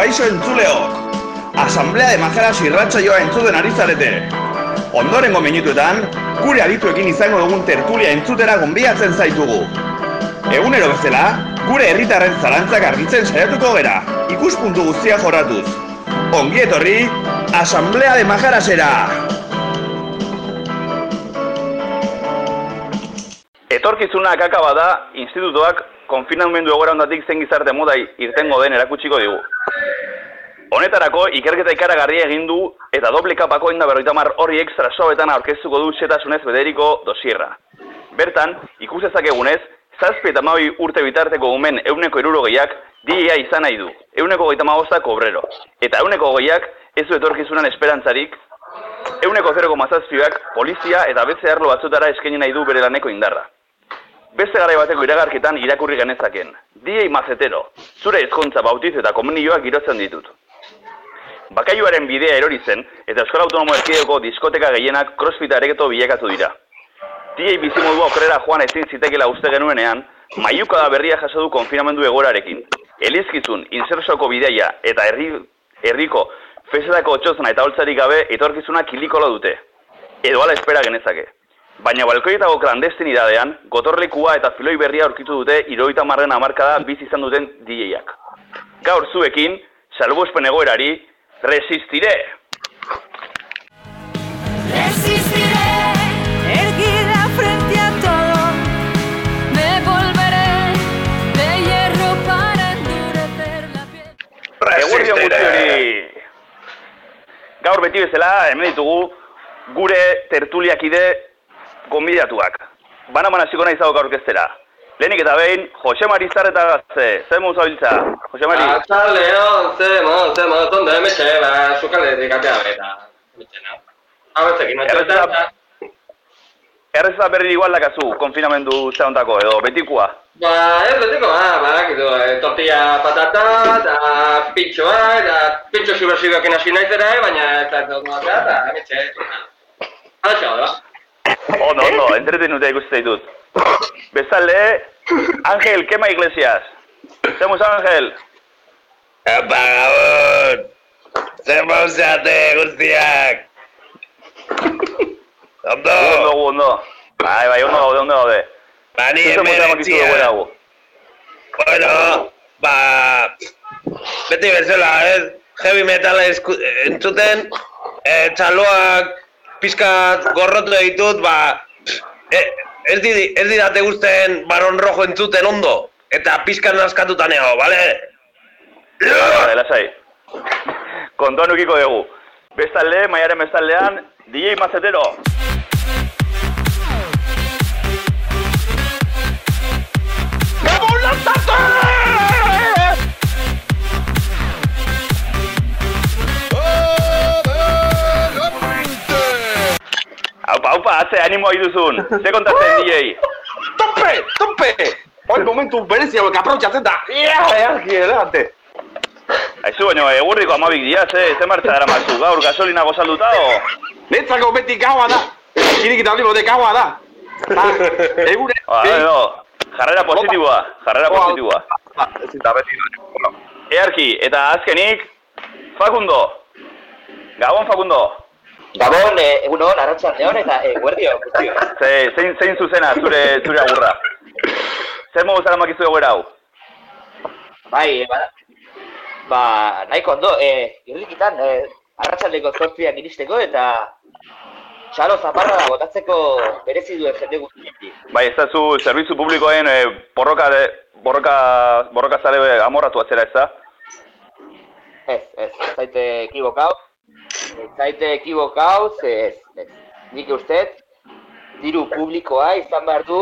Kaixo entzuleok! Asamblea de Majaras irratxa joa entzuten ari zarete. Ondorengo minutuetan, gure adituekin izango dugun tertulia entzutera gonbiatzen zaitugu. Egunero bezala, gure herritarren zalantzak argitzen saiatuko gera, ikuspuntu guztia jorratuz. Ongi etorri, Asamblea de Majarasera! Etorkizuna kakaba da, institutuak konfinamendu egoera ondatik zen gizarte moda irtengo den erakutsiko digu. Honetarako, ikerketa ikaragarria egin du eta doble kapako inda berroitamar hori ekstra sobetan aurkeztuko du txetasunez bederiko dosierra. Bertan, ikusezak egunez, zazpi eta maui urte bitarteko umen euneko irurogeiak dia izan nahi du, euneko gaita kobrero. Eta euneko goiak ez du etorkizunan esperantzarik, euneko 0,zazpiak polizia eta betze arlo batzutara eskaini nahi du bere laneko indarra. Beste gara bateko iragarketan irakurri genezaken. Diei mazetero, zure ezkontza bautiz eta komunioak girotzen ditut. Bakaiuaren bidea erori zen eta Euskal Autonomo Erkideko diskoteka gehienak crossfit areketo bilakatu dira. Diei bizimodua okrera joan ezin zitekela uste genuenean, maiuka da berria jaso du konfinamendu egorarekin. Elizkizun, insersoko bideia eta herri, herriko fesetako otxozna eta holtzarik gabe etorkizuna kilikolo dute. Edo ala espera genezake. Baina balkoietako klandestinidadean, gotorlekua eta filoi berria aurkitu dute iroita marren amarkada bizi izan duten DJak. Gaur zuekin, salbuzpen egoerari, resistire! Resistiré, erguida frente a todo, me volveré de hierro para endurecer la piel. Hori! Gaur beti bezala, hemen ditugu, gure tertuliakide gonbidatuak. Bana-bana hasiko nahi zago aurkeztera. Lehenik eta behin, Jose Mari Zarreta gazte, zer muzo biltza? Jose Mari, Arratsaldeon, ze mo, ze mo, tonda emetxe, ba, sukaldetik atea beta. Emetxena. Hauetzekin, Errezeta- berri igual dakazu, konfinamendu zehontako edo, betikoa. ba, ez betiko, ba, badakizu, eh, tortilla patata, eta pintxoa, eta pintxo subversiboekin hasi naizera, eh, baina ez da dut matea, eta emetxe. Hala da. Ondo, ondo, entretenuta ikusten ditut. Bestalde, Ángel, kema iglesias. Zer muzo, Ángel? Apa, gabon! Zer mauzeate guztiak! Ondo! Ondo, ondo. Bai, bai, ondo gaude, ondo gaude. Ba, ni Zer muzo hemen emakizu dugu etzia. dago. Bueno, ba... Beti bezala, ez? Heavy metala esku, entzuten, e, txaloak pizkat gorrotu ditut, ba... E, ez, di, ez didate guzten baron rojo entzuten ondo. Eta pizkat naskatuta neo, bale? Vale, lasai. Kontuan ukiko dugu. Bestalde, maiaren bestaldean, DJ Mazetero. Gabon lantzarte! Aupa, aupa, atze, animoa iduzun. Ze kontatzen, DJ? Tope, tope! Hoi momentu berezia hauek aprotxatzen da. Ia, earki, elegante. Aizu, baina egurriko amabik dia, ze, ze martxa dara mazu, gaur gasolina gozalduta o? Netzako beti gaua da. Kirik eta olibo de gaua da. Ta, Egure, Ba, no, jarrera positiboa, jarrera positiboa. Ez eta beti. Earki, eta azkenik, Facundo. Gabon, Facundo. Gabon, eh, egun hon, arratsaldeon eta eguerdio, guztio. Ze, zein, zein zuzena, zure, zure agurra. Zer mogu zara makizu egoera hau? Bai, ba, ba nahiko ondo, eh, irrikitan, eh, arratsaldeko zortziak iristeko eta txalo zaparra da botatzeko berezi duen jende guzti. Bai, ez da zu zerbitzu publikoen eh, borroka, de, borroka, borroka zare amorratu atzera ez da? Ez, ez, ez zaite ekibokau, ez zaite ekibokau, ze ez, ez. Nik uste, diru publikoa izan behar du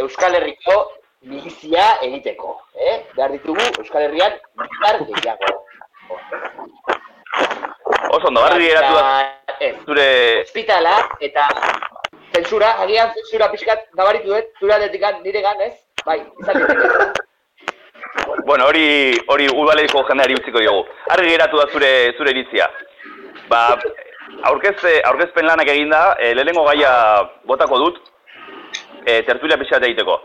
Euskal Herriko milizia egiteko, eh? Behar ditugu Euskal Herrian militar gehiago. Oso ondo, barri da ez, zure... ospitala eta zentsura, agian zentsura pixkat nabaritu dut, zure aldetik nire gan, ez? Bai, izan. Bueno, hori hori udaleiko jendeari utziko diogu. Argi geratu da zure zure iritzia. Ba, aurkez aurkezpen lanak eginda, e, lehenengo gaia botako dut. E, tertulia pixat egiteko.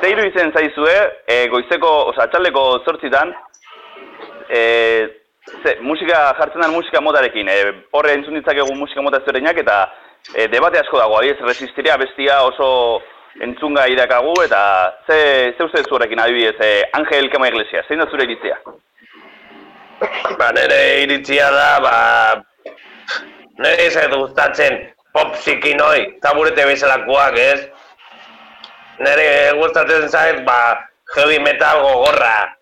ze iruditzen zaizue, e, goizeko, oza, atxaldeko zortzitan, e, ze, musika jartzen den musika motarekin, e, horre entzun ditzakegu musika mota ezberdinak eta e, debate asko dago, adiez, resistiria bestia oso entzunga irakagu eta ze, ze uste zu horrekin adibidez, e, Angel Kama Iglesia, zein da zure iritzia? Ba, nire iritzia da, ba... Nire ez gustatzen pop zikinoi, taburete bezalakoak, ez? Nire gustatzen zait, ba, heavy metal gogorra.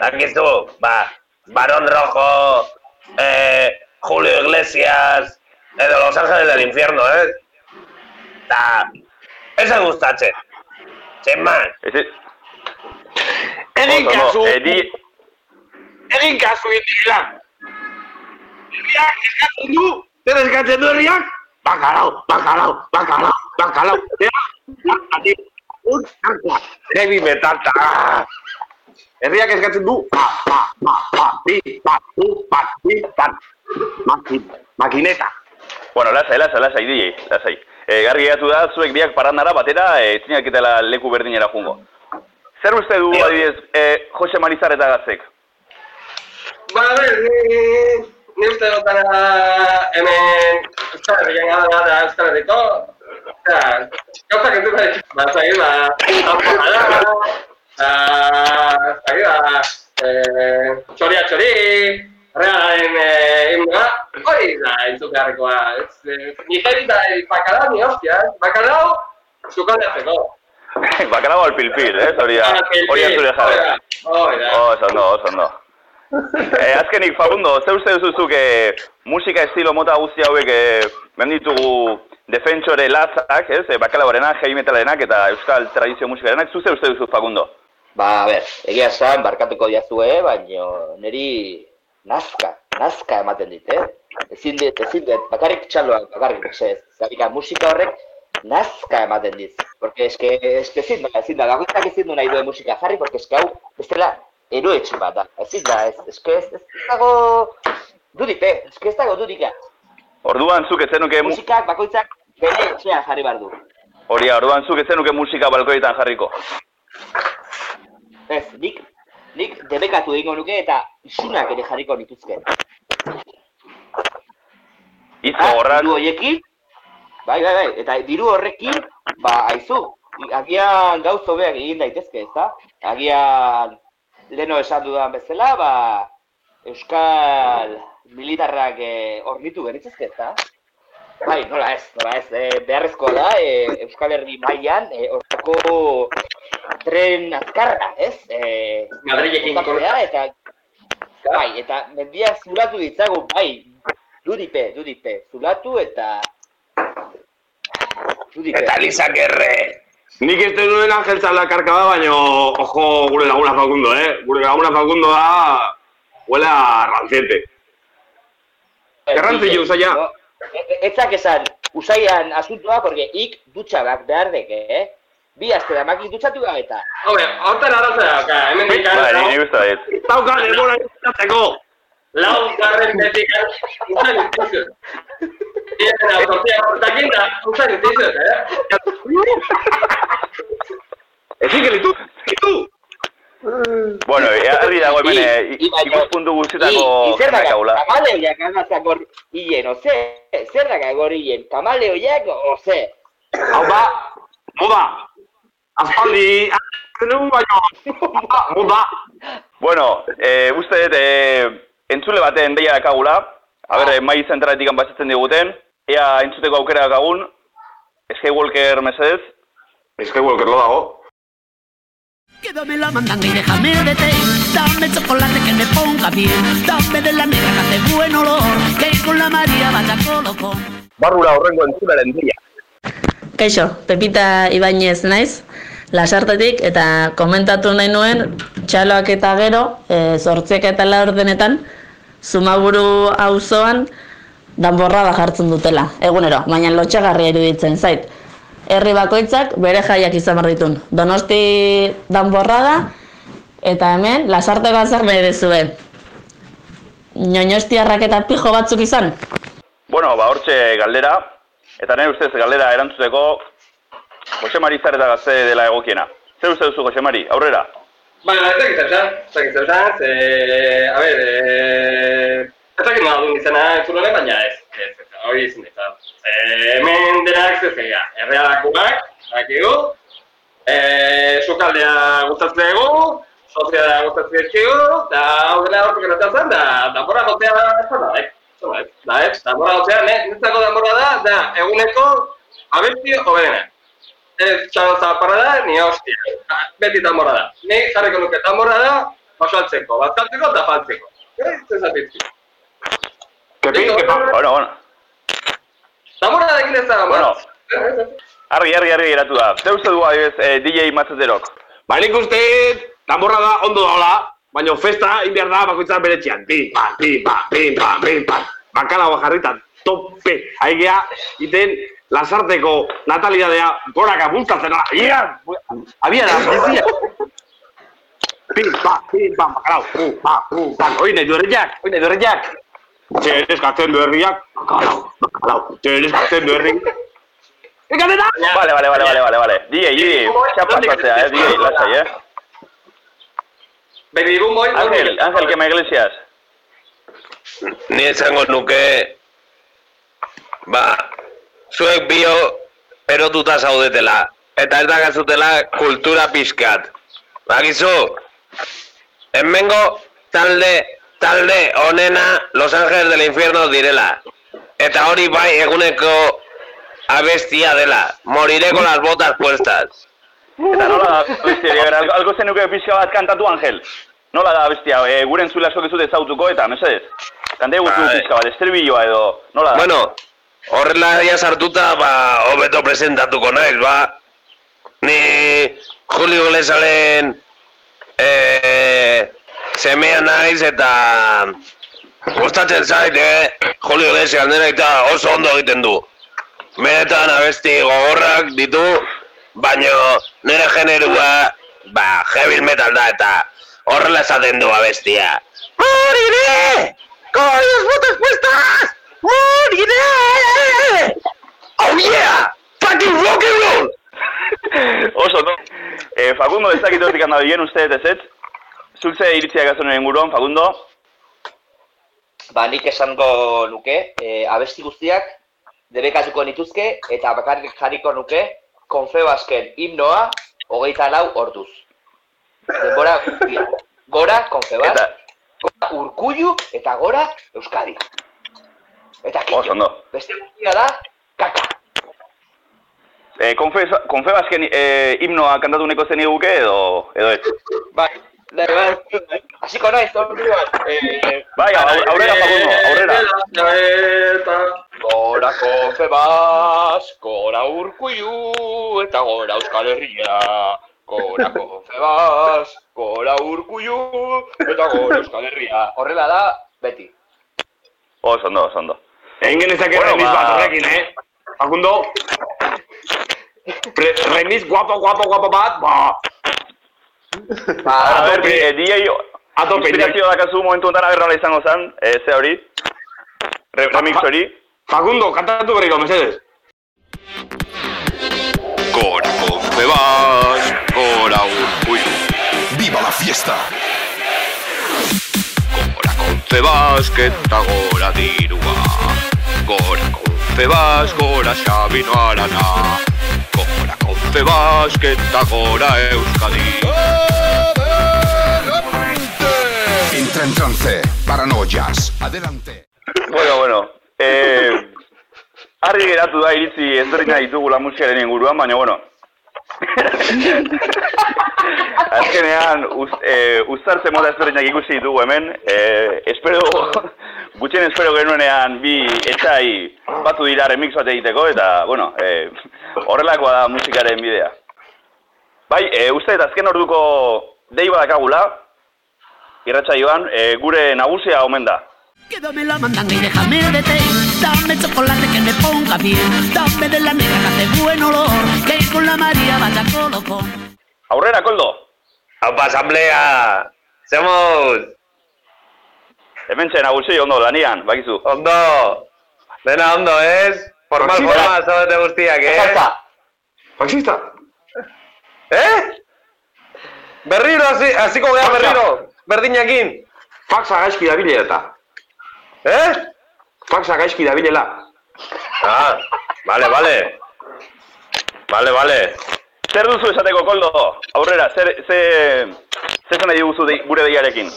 Dakizu, ba, Barón Rojo, eh, Julio Iglesias, edo Los Ángeles del Infierno, ez? Da, ez gustatzen. Zen man. Ez, Egin oso, kasu, no, e, di, egin kasu indila. Herriak eskatzen du, zer eskatzen du herriak? Bakalau, bakalau, bakalau, bakalau. Ati, un, heavy metal, ta. Herriak eskatzen du, pa, pa, pa, pa, bi, pa, bu, pa, bi, pa, maki, makineta. Bueno, lasai, lasai, lasai, DJ, lasai. E, garri geratu da, zuek biak parrandara batera, e, zinaketela leku berdinera jungo. Zer uste du, Dio. adibidez, e, Jose Marizar eta Gazek? Ba, ber, ni, ni uste dut dara hemen Euskal Herrian gara da Euskal Herriko. Osea, gauzak ez dut ba, ba, da, ba, zagi, ba, eh, txoria txori, realaren eh, himnoa, hori da entzun beharrekoa. Ez, eh, ni jeri da bakalau, ni hostia, bakalau, sukaldatzeko. Bakarabo al pilpil, eh? Hori da, hori da zure jarra. Hori da. Oso ondo, oso ondo. E, azkenik, Facundo, ze uste duzuzuk e, musika estilo mota guzti hauek e, menditugu defentsore latzak, ez? E, bakalabarenak, heavy metalenak eta euskal tradizio musikarenak, zu ze uste duzu, Facundo? Ba, a ber, egia esan, barkatuko diazue, baina niri nazka, nazka ematen dit, eh? Ezin dit, ezin dit, bakarrik txaloak, bakarrik, ez, zarika, musika horrek nazka ematen dit. Porque eske, eske ezin da, ezin da, bakoitzak ezin du nahi duen musika jarri, porque eske hau, bestela, eroetxe bat da, ezin da, ez, eske ez, ez, ez dago dudik, eh? eske ez dago dudik, eh? Orduan zuk ez zenuke, mu- Musikak, bakoitzak, bere etxean jarri behar du. hori orduan zuk ez zenuke musika balkoetan jarriko. Ez, nik debekatu egingo nuke eta isunak ere jarriko nituzke. Hitz Ah, gogorrak, diru horiekin, bai, bai, bai, eta diru horrekin, ba, aizu, agian gauz hobeak egin daitezke, ezta? Agian, leno esan dudan bezala, ba, Euskal militarrak eh, hornitu beritzezke, ezta? Bai, nola ez, nola ez, eh, beharrezkoa da, eh, Euskal Herri mailan eh, horreko tren azkarra, ez? Eh, Madrilekin eta bai, eta mendia zulatu ditzagun, bai, dudipe, dudipe, zulatu eta dudipe. Eta Lizak erre. Nik ez duen Angel Txala karkaba, baino, ojo, gure laguna Facundo, eh? Gure laguna Facundo da, huele a ranciente. Garrantzi jo, usaia. Etzak esan, usaian asuntoa, porque ik dutxabak behar deke, eh? Bi aste da maki dutxatu gabe eta. Hombre, hortan arazoa dauka, hemen dikan, lau, ni uste dut. Dauka, denbora izateko. lau garren betikan, usan dituzut. Tienen autopsia portakin da, usan dituzut, eh? Ezin gelitu, gelitu. Bueno, argi dago hemen I- e, i- baina- ikuspuntu guztietako I, zer daga, daukagula. kamaleoiak agazak hor hien, oze? Zer daga hor hien, kamaleoiak, oze? Hau ba, moda. Aspaldi, zenun baino, moda. Bueno, e, uste dut, e, entzule baten deia dakagula, a ber, Ah. mai zentraletik basatzen diguten, ea entzuteko aukera dakagun, Skywalker mesedez, Skywalker lo dago. Quédame la mandanga y déjame de té. Dame chocolate que me ponga bien. Dame de la negra que hace buen olor. Que con la María vaya colocón. barrura horrengo entzularen deia. Kaixo, Pepita Ibañez naiz, lasartetik eta komentatu nahi nuen txaloak eta gero, e, zortziak eta laurdenetan, zumaburu auzoan danborrada jartzen dutela, egunero, baina lotxagarria iruditzen zait. Herri bakoitzak bere jaiak izan behar ditun. Donosti danborrada, eta hemen lasarte bazar nahi dezue. Ñoñostiarrak eta pijo batzuk izan? Bueno, ba, hortxe galdera, eta nire ustez galdera erantzuteko, Jose Marizar eta gazte dela egokiena. Zer uste duzu, Jose Mari, aurrera? Ba, ez dakit zer esan, ez dakit zer esan, ze, a ber, e, ez dakit nola duen izena entzulone, baina ez, ez, ez, hori izan izan. E, hemen denak ez zeia, errealakoak, dakigu, e, sukaldea gustatzen dugu, soziala gustatzen dizkigu, eta hau dela hortik gertatzen, da, danbora gotzea ez da, eh? Da, eh? Danbora gotzea, ne, nintzako danbora da, da, eguneko abesti hoberena. Ez txalo zaparra da, ni hostia. Beti tambora da. Ni jarriko nuke tambora da, pasaltzeko, bazkaltzeko eta faltzeko. Eh, Ez zapitzi. Kepi, kepa. Bueno, bueno. Tambora da egin ez da, Bueno. Argi, argi, argi geratu da. Zer uste du adibidez eh, DJ Matzeterok? Ba, nik uste, danborra da ondo daola, baina festa egin behar da bakoitzak bere txian. Pim, pam, pim, pam, pim, pam, pim, pam. Bakala jarrita, tope. Aigea, iten, lasarteko natalidadea goraka bultatzen ala. Ia! Abia da, bizia. Pim, pam, pim, pam, bakalau. Pum, pam, pum, pam. Oine, duerriak, oine, duerriak. Zer eskatzen duerriak, bakalau, bakalau. Zer eskatzen duerriak. Ikatzen da! Vale, vale, vale, vale, vale, vale. DJ, DJ, txapa pasatzea, eh, DJ, lasai, eh. Baby boom boy. Ángel, Ángel, que me iglesias. Ni esango nuke, ba, zuek bio erotuta zaudetela. Eta ez dakazutela kultura pixkat. Bakizu, hemengo talde, talde onena Los Ángeles del Infierno direla. Eta hori bai eguneko abestia dela. Moriré con las botas puestas. Eta nola da bestia, gara, algo, zenuke pixka bat kantatu, Ángel? Nola da bestia, e, gure entzule asko dizute zautuko eta, mesedez? Kante guzu Bai. pixka bat, estribilloa edo, nola da? Bueno, horrela ja sartuta, ba, hobeto presentatuko naiz, ba. Ni Julio Iglesialen eh, semea naiz eta gustatzen zait, eh? Julio Iglesias nena eta oso ondo egiten du. Benetan abesti gogorrak ditu, baino nire generua, ba, heavy metal da eta horrela esaten du abestia. Moriré! ¡Con las botas puestas! ¡Moriré! ¡Oh yeah! ¡Fucking rock and roll! Oso, no? E, Facundo, ez dakit hortik handa bien uste ez ez? Zuk ze iritziak azonen inguruan, Facundo? Ba, nik esango nuke, e, abesti guztiak debekatuko nituzke eta bakarrik jarriko nuke Confebasken himnoa hogeita lau orduz. Denbora. Gora Confebas, Eta, gora Urkullu eta gora Euskadi. Eta kitxo. ondo. Beste guztia da, kaka. E, konfe- Konfebasken e, himnoa kantatu neko zen iguke edo, edo ez? Bai, bai, bai. Hasiko naiz, orduan. Eh, Bai, aur- aurrera, Facundo, aurrera. Eta... Gora Confebas, gora Urkullu eta gora Euskal Herria. Gora Confebas, gora Urkullu eta gora Euskal Herria. Horrela da, beti. Oso, ondo, oso, ondo. Egin genezake Bueno, remis ba- bat horrekin, eh? Facundo. Pre remis guapo, guapo, guapo bat, ba. Ba, A ber, tope. eh, DJ, A tope, inspirazio dakazu momentu honetan aber nola izango zen, e, ze hori? Re, remix hori? Facundo, kantatu berriro, mesedes. Gora Confebas, Gora Urkullu. ¡Viva la fiesta! Gora Confebas, eta gora dirua. Gora Confebas, gora Xabino Arana. Gora Confebas, eta gora Euskadi. Entra en trance, paranoias, adelante. Bueno, bueno. Eh, argi geratu da iritzi ezberdina ditugula musikaren inguruan, baina bueno. Azkenean, uz, eh, uztartze mota ezberdinak ikusi ditugu hemen. Eh, espero, gutxien espero genuenean bi etxai batu dira remix bat egiteko, eta, bueno, eh, horrelakoa da musikaren bidea. Bai, eh, uste eta azken orduko dei badakagula, irratxa joan, eh, gure nagusia omen da. Quédame la mandanga y déjame de té. Dame chocolate que me ponga bien. Dame de la negra que hace buen olor. Que con la María vaya colocón. Aurrera, Koldo! Haupa, asamblea! Zemos! Hemen txen nagusi ondo lanian, bakizu. Ondo! Dena ondo, ez? Formal, formal, zaudete guztiak, eh? Salta. Faxista. Eh? Berriro, hasi- hasiko geha berriro. Berdinakin. Faxa gaizki dabile eta. Eh? Faxa gaizki dabilela. Ah, vale, vale. Vale, vale. Zer duzu esateko, Koldo? Aurrera, zer, ze, zer zen nahi duzu dei, gure deiarekin?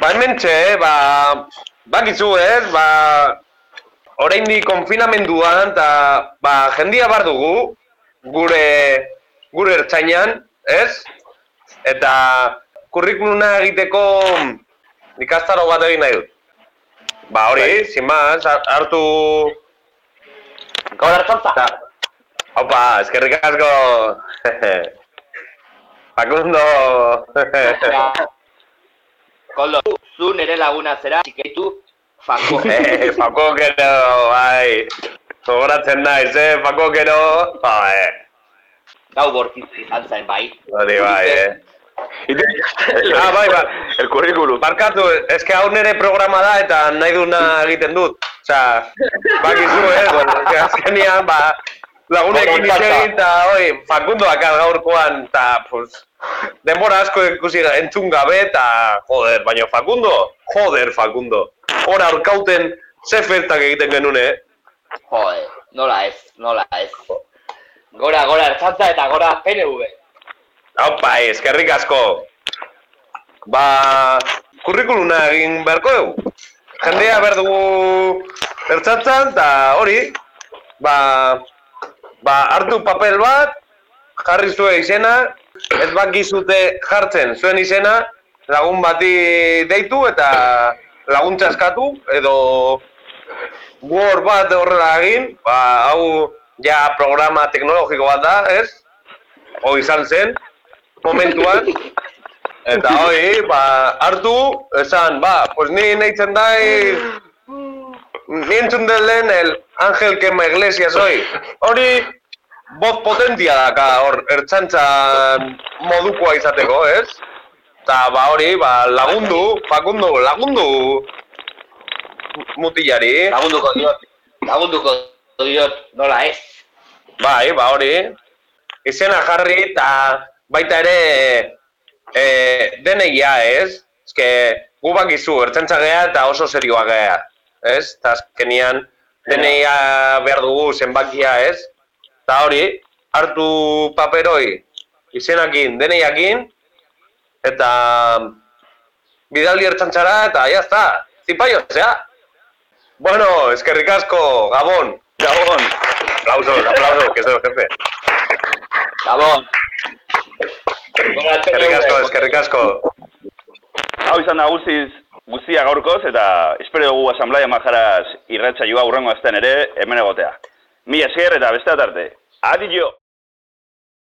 Ba, hementxe, eh, ba, bakizu, ez, ba, oraindik konfinamenduan, eta, ba, jendia bar dugu, gure, gure ertzainan, ez? Eta, kurrikuluna egiteko ikastaro bat egin nahi dut. Ba, hori, sin más, har- hartu... Gaur hartzantza. Ta, Opa, eskerrik asko. Facundo. Koldo, zu nere laguna zera, txikeitu, fako. eh, Fako gero, bai. Zogoratzen naiz, eh, Fako gero. Ba, eh. Gau bortitz izan zen, bai. Hori bai, eh. Ah, bai, bai. El currículum. Barkatu, eske hau nere programa da eta nahi duna egiten dut. Osea, bakizu, eh, bueno, eske azkenean, ba, lagunekin hitz egin eta, oi, Facundo akar gaurkoan, eta, pues, denbora asko ikusi entzun gabe, eta, joder, baina Facundo, joder, Facundo. Hor aurkauten ze festak egiten genuen, eh? Jode, nola ez, nola ez. Gora, gora ertzantza eta gora PNV. Haupa, eskerrik asko. Ba, kurrikuluna egin beharko dugu. Jendea behar dugu ertzatzen, eta hori, ba, ba, hartu papel bat, jarri zuen izena, ez bakizute jartzen zuen izena, lagun bati deitu eta laguntza eskatu, edo Word bat horrela egin, ba, hau ja programa teknologiko bat da, ez? Hoi izan zen, momentuan, eta hoi, ba, hartu, esan, ba, pues ni nahitzen dai, ni entzun den lehen el Ángel Kema Iglesias hoi. Hori, voz potentia daka, hor, ertxantzan modukoa izateko, ez? Eta, ba, hori, ba, lagundu, Facundo, lagundu mutilari. Lagunduko diot, lagunduko diot, nola ez. Bai, ba hori. Izena jarri eta baita ere e, deneia, ez? Eske gu bakizu, ertzentza gea eta oso serioa gea, ez? Eta azkenian deneia behar dugu zenbakia, ez? Eta hori, hartu paperoi izenakin, deneiakin, eta bidaldi ertzantzara eta jazta, zipaio, zea? Bueno, eskerrik asko, Gabon. Gabon. Aplausos, aplausos, que soy el jefe. Gabon. Eskerrik asko, eskerrik asko. Hau izan da guztiz guztia gaurkoz eta espero dugu Asamblea Majaraz irratsaioa urrengo astean ere hemen egotea. Mia eskerrera, beste tarte. Adio!